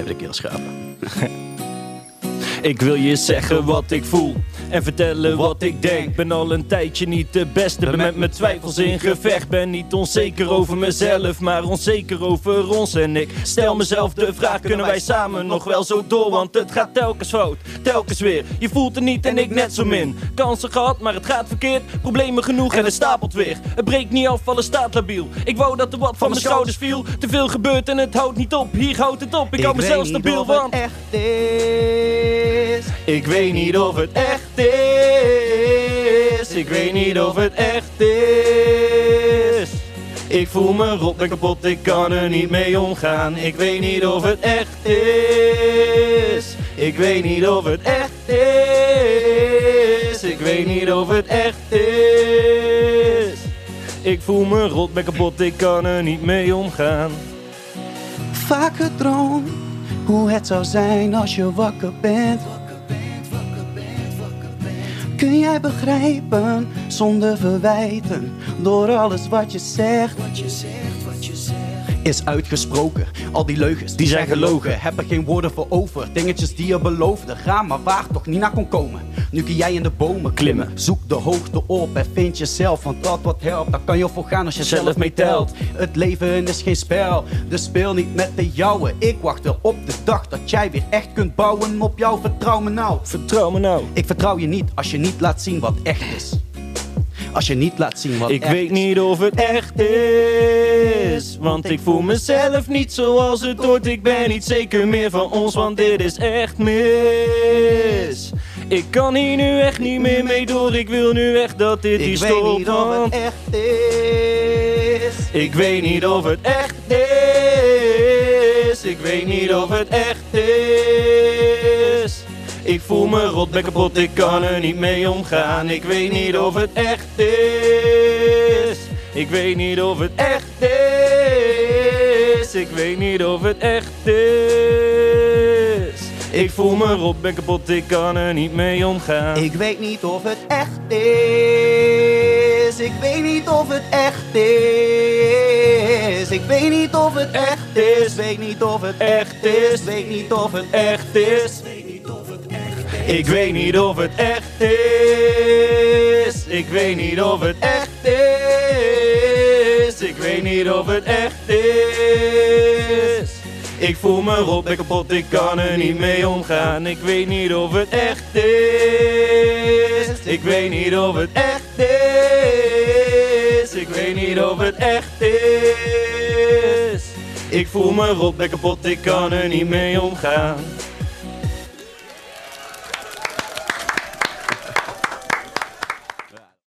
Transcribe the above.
Even de keel schrapen. Ik wil je zeggen wat ik voel en vertellen wat ik denk. Ben al een tijdje niet de beste, ben met mijn twijfels in gevecht. Ben niet onzeker over mezelf, maar onzeker over ons. En ik stel mezelf de vraag: kunnen wij samen nog wel zo door? Want het gaat telkens fout, telkens weer. Je voelt het niet en ik net zo min. Kansen gehad, maar het gaat verkeerd. Problemen genoeg en het stapelt weer. Het breekt niet af, alles staat labiel. Ik wou dat er wat van mijn schouders viel. Te veel gebeurt en het houdt niet op. Hier houdt het op, ik hou mezelf stabiel, want echt is. ik weet niet of het echt is. Ik weet niet of het echt is. Ik voel me rot en kapot, ik kan er niet mee omgaan. Ik weet niet of het echt is. Ik weet niet of het echt is. Ik weet niet of het echt is. Ik voel me rot en kapot, ik kan er niet mee omgaan. Vaak gedroomd hoe het zou zijn als je wakker bent. Kun jij begrijpen zonder verwijten door alles wat je zegt? Is uitgesproken, al die leugens die zijn gelogen. Heb er geen woorden voor over, dingetjes die je beloofde. Ga maar waar toch niet naar kon komen. Nu kun jij in de bomen klimmen, zoek de hoogte op en vind jezelf. Want dat wat helpt, daar kan je voor gaan als je zelf mee telt. Het leven is geen spel, dus speel niet met de jouwe. Ik wacht er op de dag dat jij weer echt kunt bouwen op jou. Vertrouw me nou. Vertrouw me nou. Ik vertrouw je niet als je niet laat zien wat echt is. Als je niet laat zien wat Ik echt weet is. niet of het echt is, want ik voel mezelf niet zoals het hoort. Ik ben niet zeker meer van ons, want dit is echt mis. Ik kan hier nu echt niet meer mee door, ik wil nu echt dat dit hier Ik weet stopt. niet of het echt is. Ik weet niet of het echt is. Ik weet niet of het echt is. Ik voel me rot, ben kapot, ik kan er niet mee omgaan. Ik weet niet of het echt is. Ik weet niet of het echt is. Ik weet niet of het echt is. Ik voel me rot, ben kapot, ik kan er niet mee omgaan. Ik weet niet of het echt is. Ik weet niet of het echt is. Ik weet niet of het echt is. Weet niet of het echt is. Weet niet of het echt is. Ik weet niet of het echt is. Ik weet niet of het echt is. Ik weet niet of het echt is. Ik voel me rot, ben kapot, ik kan er niet mee omgaan. Ik weet niet of het echt is. Ik weet niet of het echt is. Ik weet niet of het echt is. Ik voel me rot, ben kapot, ik kan er niet mee omgaan.